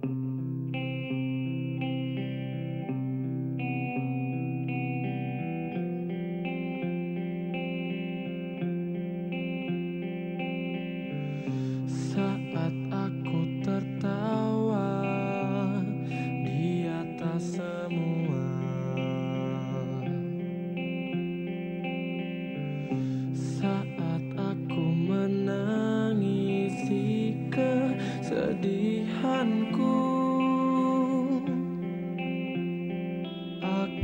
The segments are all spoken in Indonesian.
Mm-hmm.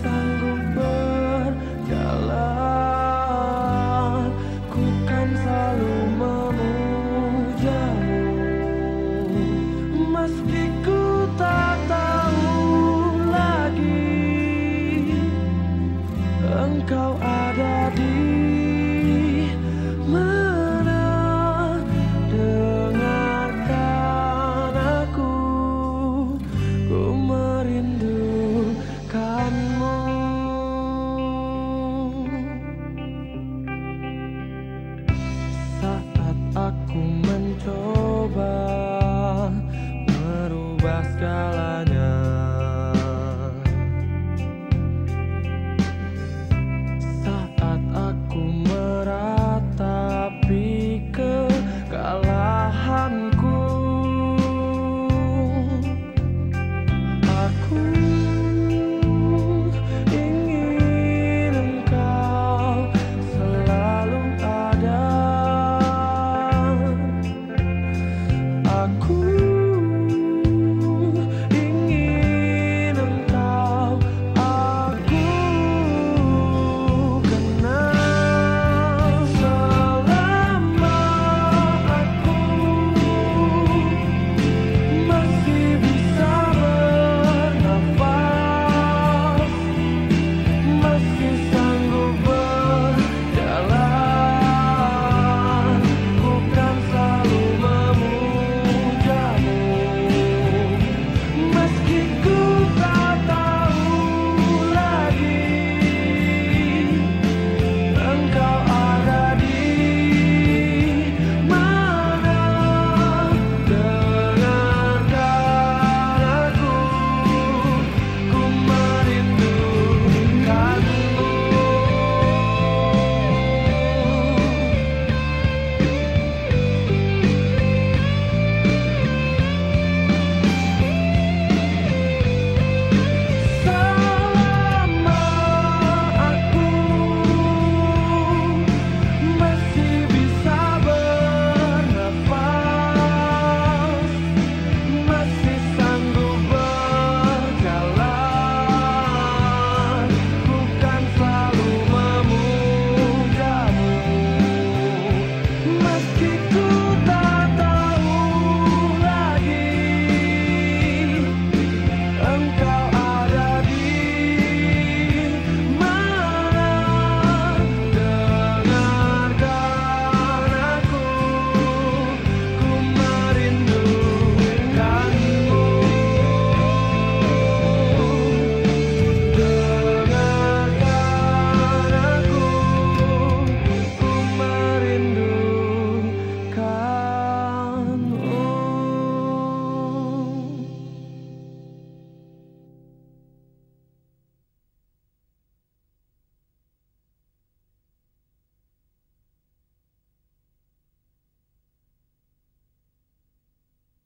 sanggup berjalan. Ku kan selalu memuja, Meski ku tak tahu lagi Engkau ada di aku